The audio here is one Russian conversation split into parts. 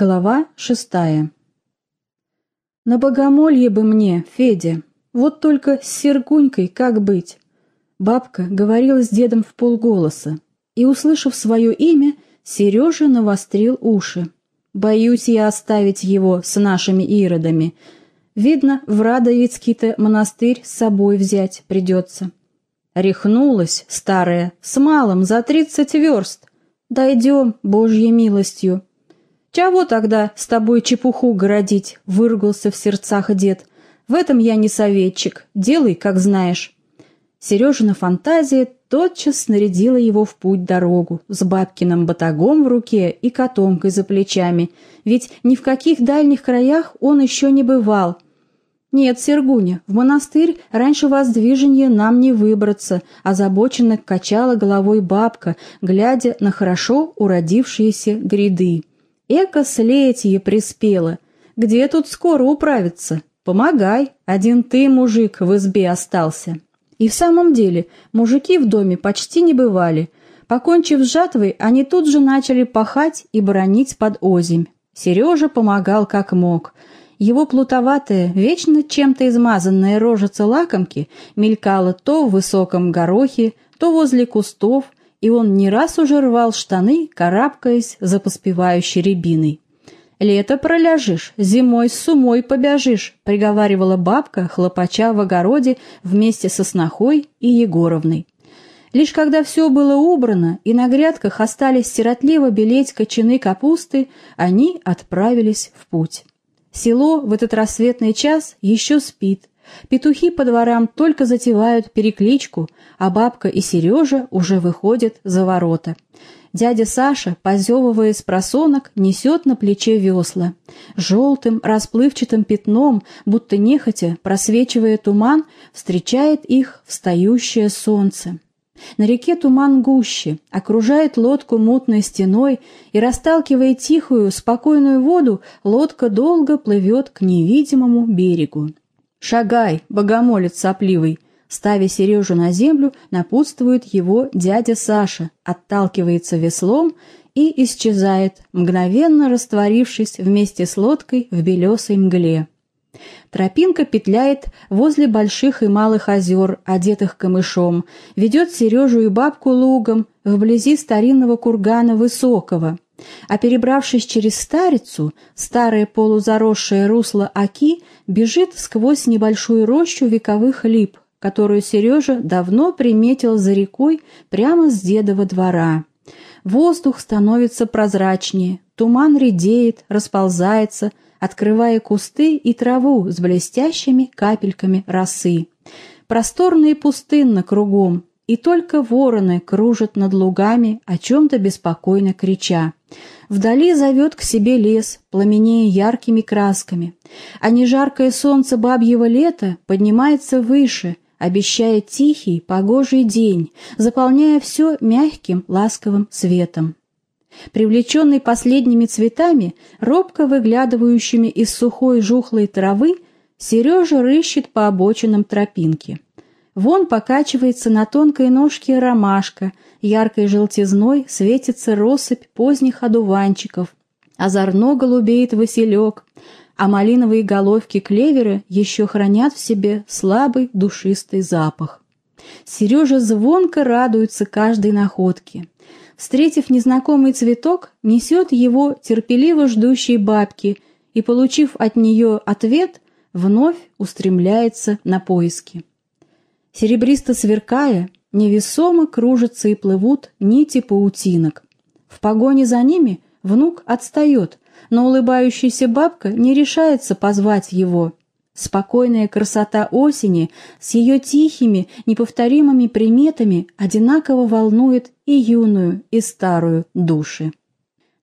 Глава шестая На богомолье бы мне, Федя, вот только с Сергунькой как быть? Бабка говорила с дедом в полголоса, и, услышав свое имя, Сережа навострил уши. Боюсь я оставить его с нашими иродами. Видно, в Радовицкий-то монастырь с собой взять придется. Рехнулась старая, с малым, за тридцать верст. Дойдем, Божьей милостью. «Чего тогда с тобой чепуху городить?» — выругался в сердцах дед. «В этом я не советчик. Делай, как знаешь». Сережина фантазия тотчас снарядила его в путь дорогу с бабкиным батагом в руке и котомкой за плечами, ведь ни в каких дальних краях он еще не бывал. «Нет, Сергуня, в монастырь раньше воздвиженье нам не выбраться», озабоченно качала головой бабка, глядя на хорошо уродившиеся гряды. Эко слетье приспело. Где тут скоро управиться? Помогай, один ты, мужик, в избе остался. И в самом деле, мужики в доме почти не бывали. Покончив с жатвой, они тут же начали пахать и бронить под озимь. Сережа помогал как мог. Его плутоватая, вечно чем-то измазанная рожица лакомки мелькала то в высоком горохе, то возле кустов, и он не раз уже рвал штаны, карабкаясь за поспевающей рябиной. «Лето проляжешь, зимой с умой побяжишь», — приговаривала бабка, хлопача в огороде вместе со снохой и Егоровной. Лишь когда все было убрано и на грядках остались сиротливо белеть кочаны капусты, они отправились в путь. Село в этот рассветный час еще спит, Петухи по дворам только затевают перекличку, а бабка и Сережа уже выходят за ворота. Дядя Саша, позевывая с просонок, несет на плече весла. Желтым, расплывчатым пятном, будто нехотя, просвечивая туман, встречает их встающее солнце. На реке туман гуще, окружает лодку мутной стеной, и, расталкивая тихую, спокойную воду, лодка долго плывет к невидимому берегу. «Шагай, богомолец сопливый!» Ставя Сережу на землю, напутствует его дядя Саша, отталкивается веслом и исчезает, мгновенно растворившись вместе с лодкой в белесой мгле. Тропинка петляет возле больших и малых озер, одетых камышом, ведет Сережу и бабку лугом вблизи старинного кургана Высокого – а перебравшись через старицу, старое полузаросшее русло Оки бежит сквозь небольшую рощу вековых лип, которую Сережа давно приметил за рекой прямо с дедова двора. Воздух становится прозрачнее, туман редеет, расползается, открывая кусты и траву с блестящими капельками росы. Просторно и пустынно кругом, и только вороны кружат над лугами, о чем-то беспокойно крича. Вдали зовет к себе лес, пламенея яркими красками, а нежаркое солнце бабьего лета поднимается выше, обещая тихий, погожий день, заполняя все мягким, ласковым светом. Привлеченный последними цветами, робко выглядывающими из сухой жухлой травы, Сережа рыщет по обочинам тропинки. Вон покачивается на тонкой ножке ромашка, яркой желтизной светится россыпь поздних одуванчиков, озорно голубеет василек, а малиновые головки клевера еще хранят в себе слабый душистый запах. Сережа звонко радуется каждой находке. Встретив незнакомый цветок, несет его терпеливо ждущей бабке и, получив от нее ответ, вновь устремляется на поиски. Серебристо сверкая, невесомо кружатся и плывут нити паутинок. В погоне за ними внук отстает, но улыбающаяся бабка не решается позвать его. Спокойная красота осени с ее тихими, неповторимыми приметами одинаково волнует и юную, и старую души.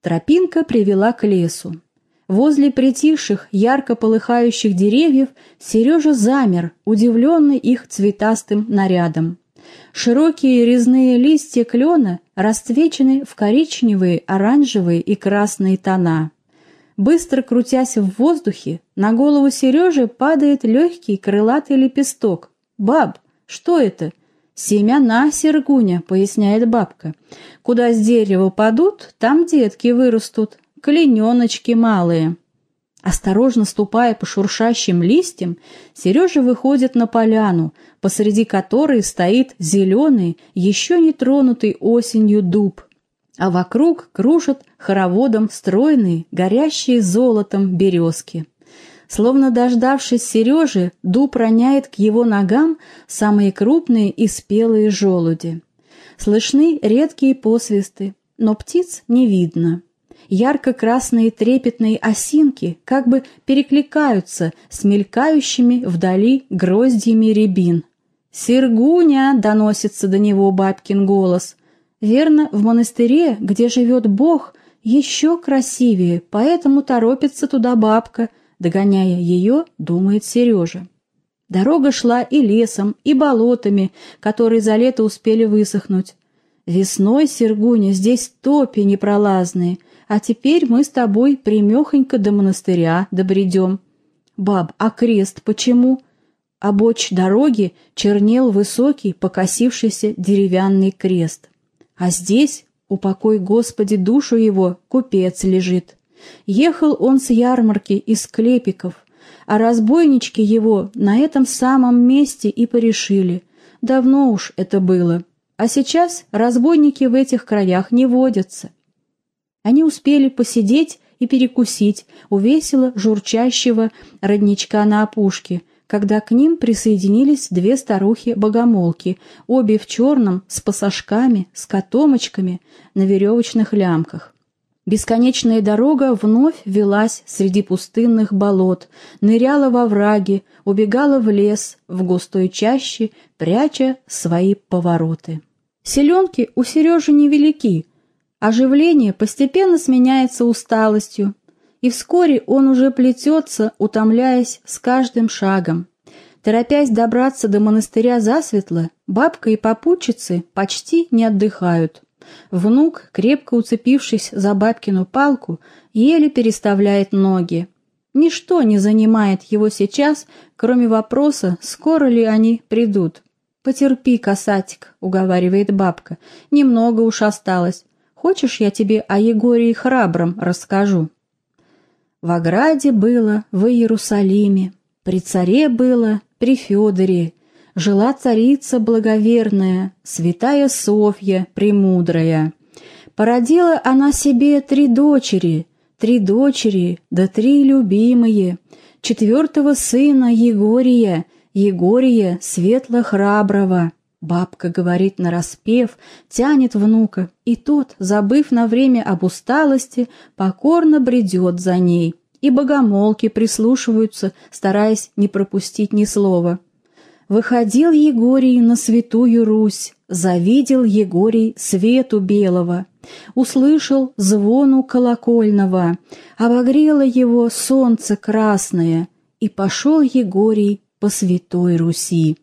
Тропинка привела к лесу. Возле притихших, ярко полыхающих деревьев Сережа замер, удивленный их цветастым нарядом. Широкие резные листья клена расцвечены в коричневые, оранжевые и красные тона. Быстро крутясь в воздухе, на голову Сережи падает легкий крылатый лепесток. «Баб, что это?» «Семена Сергуня», — поясняет бабка. «Куда с дерева падут, там детки вырастут. Колененочки малые. Осторожно ступая по шуршащим листьям, Сережа выходит на поляну, посреди которой стоит зеленый, еще не тронутый осенью дуб, а вокруг кружат хороводом стройные, горящие золотом березки. Словно дождавшись Сережи, дуб роняет к его ногам самые крупные и спелые желуди. Слышны редкие посвисты, но птиц не видно. Ярко-красные трепетные осинки как бы перекликаются с мелькающими вдали гроздьями рябин. «Сергуня!» — доносится до него бабкин голос. «Верно, в монастыре, где живет Бог, еще красивее, поэтому торопится туда бабка», догоняя ее, думает Сережа. Дорога шла и лесом, и болотами, которые за лето успели высохнуть. Весной, Сергуня, здесь топи непролазные, а теперь мы с тобой примехонько до монастыря добредем. Баб, а крест почему? Обочь дороги чернел высокий, покосившийся деревянный крест. А здесь, упокой Господи душу его, купец лежит. Ехал он с ярмарки из клепиков, а разбойнички его на этом самом месте и порешили. Давно уж это было. А сейчас разбойники в этих краях не водятся. Они успели посидеть и перекусить у весело журчащего родничка на опушке, когда к ним присоединились две старухи-богомолки, обе в черном, с пасашками, с котомочками на веревочных лямках. Бесконечная дорога вновь велась среди пустынных болот, ныряла во враги, убегала в лес, в густой чаще, пряча свои повороты. Селенки у Сережи невелики, оживление постепенно сменяется усталостью, и вскоре он уже плетется, утомляясь с каждым шагом. Торопясь добраться до монастыря засветло, бабка и попутчицы почти не отдыхают. Внук, крепко уцепившись за бабкину палку, еле переставляет ноги. Ничто не занимает его сейчас, кроме вопроса, скоро ли они придут. «Потерпи, касатик», — уговаривает бабка, — «немного уж осталось. Хочешь, я тебе о Егории храбром расскажу?» В ограде было, в Иерусалиме, при царе было, при Федоре, жила царица благоверная, святая Софья премудрая. Породила она себе три дочери, три дочери, да три любимые, четвертого сына Егория, Егория светло-храброго. Бабка говорит нараспев, тянет внука, и тот, забыв на время об усталости, покорно бредет за ней, и богомолки прислушиваются, стараясь не пропустить ни слова. Выходил Егорий на святую Русь, завидел Егорий свету белого, услышал звону колокольного, обогрело его солнце красное, и пошел Егорий по святой Руси.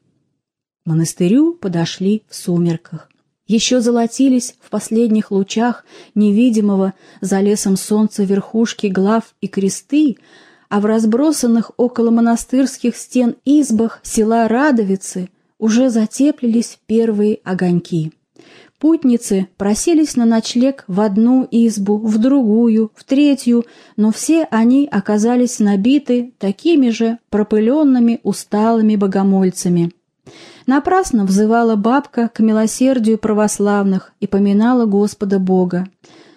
К монастырю подошли в сумерках. Еще золотились в последних лучах невидимого за лесом солнца верхушки глав и кресты, а в разбросанных около монастырских стен избах села Радовицы уже затеплились первые огоньки. Путницы просились на ночлег в одну избу, в другую, в третью, но все они оказались набиты такими же пропыленными усталыми богомольцами. Напрасно взывала бабка к милосердию православных и поминала Господа Бога.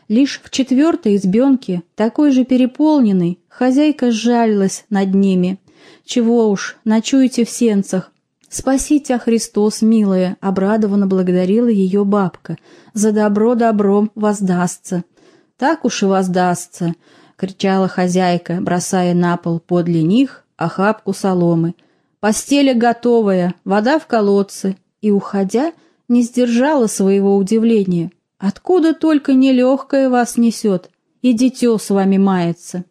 Лишь в четвертой избенке, такой же переполненной, хозяйка сжалилась над ними. «Чего уж, ночуете в сенцах, «Спасите, а Христос, милая!» — обрадованно благодарила ее бабка. «За добро добром воздастся». «Так уж и воздастся!» — кричала хозяйка, бросая на пол подле них охапку соломы. «Постеля готовая, вода в колодце!» И, уходя, не сдержала своего удивления. Откуда только нелегкое вас несет, и дитё с вами мается.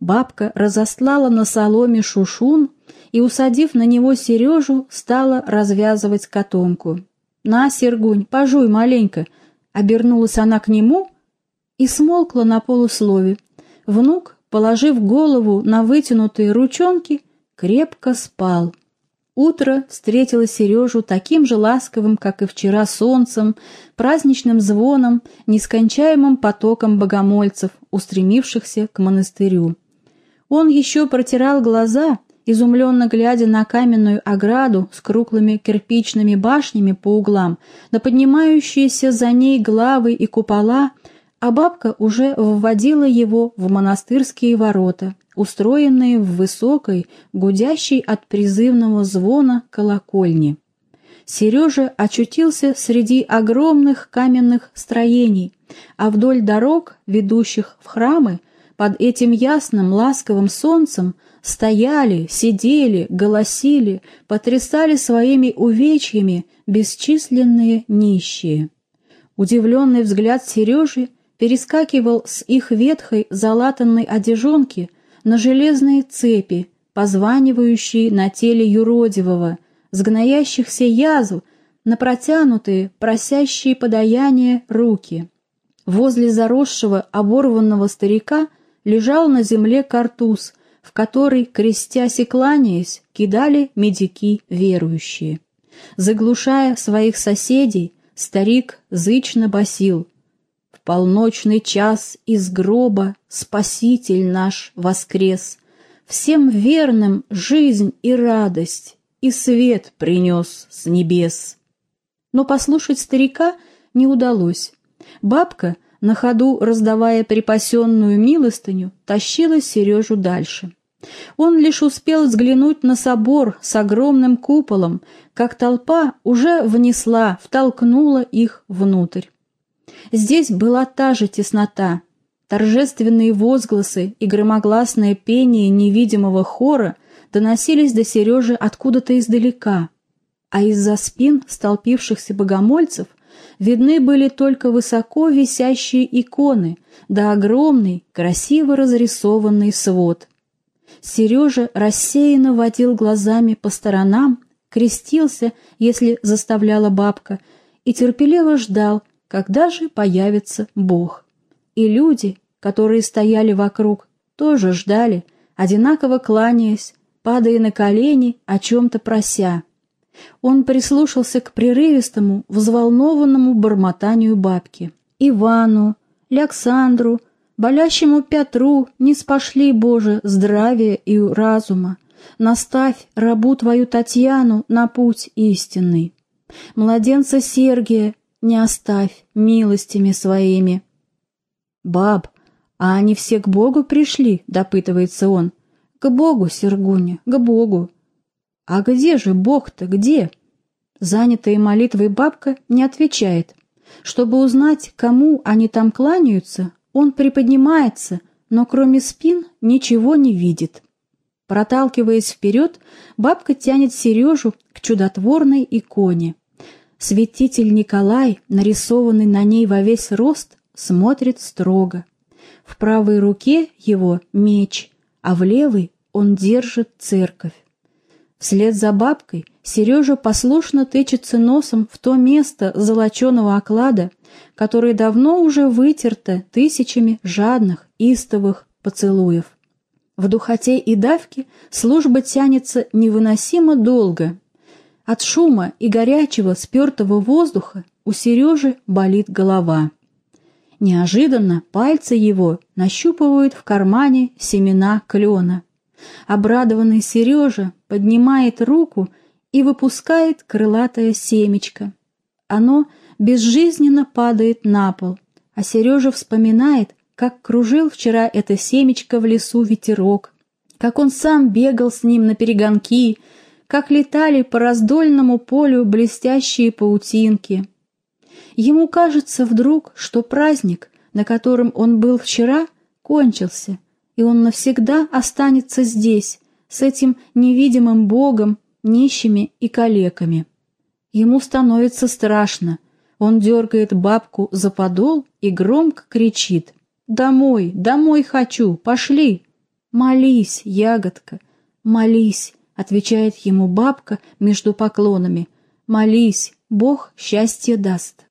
Бабка разослала на соломе шушун и, усадив на него Сережу, стала развязывать котомку. «На, Сергунь, пожуй маленько!» Обернулась она к нему и смолкла на полуслове. Внук, положив голову на вытянутые ручонки, крепко спал. Утро встретило Сережу таким же ласковым, как и вчера, солнцем, праздничным звоном, нескончаемым потоком богомольцев, устремившихся к монастырю. Он еще протирал глаза, изумленно глядя на каменную ограду с круглыми кирпичными башнями по углам, на поднимающиеся за ней главы и купола, а бабка уже вводила его в монастырские ворота, устроенные в высокой, гудящей от призывного звона колокольни. Сережа очутился среди огромных каменных строений, а вдоль дорог, ведущих в храмы, под этим ясным ласковым солнцем стояли, сидели, голосили, потрясали своими увечьями бесчисленные нищие. Удивленный взгляд Сережи перескакивал с их ветхой залатанной одежонки на железные цепи, позванивающие на теле юродивого, с гноящихся язв, на протянутые, просящие подаяния руки. Возле заросшего, оборванного старика – лежал на земле картуз, в который, крестясь и кланяясь, кидали медики верующие. Заглушая своих соседей, старик зычно басил «В полночный час из гроба Спаситель наш воскрес, Всем верным жизнь и радость И свет принес с небес». Но послушать старика не удалось. Бабка — на ходу раздавая припасенную милостыню, тащила Сережу дальше. Он лишь успел взглянуть на собор с огромным куполом, как толпа уже внесла, втолкнула их внутрь. Здесь была та же теснота. Торжественные возгласы и громогласное пение невидимого хора доносились до Сережи откуда-то издалека, а из-за спин столпившихся богомольцев видны были только высоко висящие иконы да огромный, красиво разрисованный свод. Сережа рассеянно водил глазами по сторонам, крестился, если заставляла бабка, и терпеливо ждал, когда же появится Бог. И люди, которые стояли вокруг, тоже ждали, одинаково кланяясь, падая на колени, о чем-то прося. Он прислушался к прерывистому, взволнованному бормотанию бабки. «Ивану, Александру, болящему Петру не спошли, Боже, здравия и разума. Наставь рабу твою Татьяну на путь истинный. Младенца Сергия не оставь милостями своими». «Баб, а они все к Богу пришли?» — допытывается он. «К Богу, Сергуня, к Богу. «А где же Бог-то, где?» Занятая молитвой бабка не отвечает. Чтобы узнать, кому они там кланяются, он приподнимается, но кроме спин ничего не видит. Проталкиваясь вперед, бабка тянет Сережу к чудотворной иконе. Святитель Николай, нарисованный на ней во весь рост, смотрит строго. В правой руке его меч, а в левой он держит церковь. Вслед за бабкой Сережа послушно тычется носом в то место золоченого оклада, которое давно уже вытерто тысячами жадных, истовых поцелуев. В духоте и давке служба тянется невыносимо долго. От шума и горячего спертого воздуха у Сережи болит голова. Неожиданно пальцы его нащупывают в кармане семена клена. Обрадованный Сережа поднимает руку и выпускает крылатое семечко. Оно безжизненно падает на пол, а Сережа вспоминает, как кружил вчера это семечко в лесу ветерок, как он сам бегал с ним на перегонки, как летали по раздольному полю блестящие паутинки. Ему кажется вдруг, что праздник, на котором он был вчера, кончился — и он навсегда останется здесь, с этим невидимым Богом, нищими и калеками. Ему становится страшно. Он дергает бабку за подол и громко кричит. «Домой, домой хочу, пошли!» «Молись, ягодка, молись!» — отвечает ему бабка между поклонами. «Молись, Бог счастье даст!»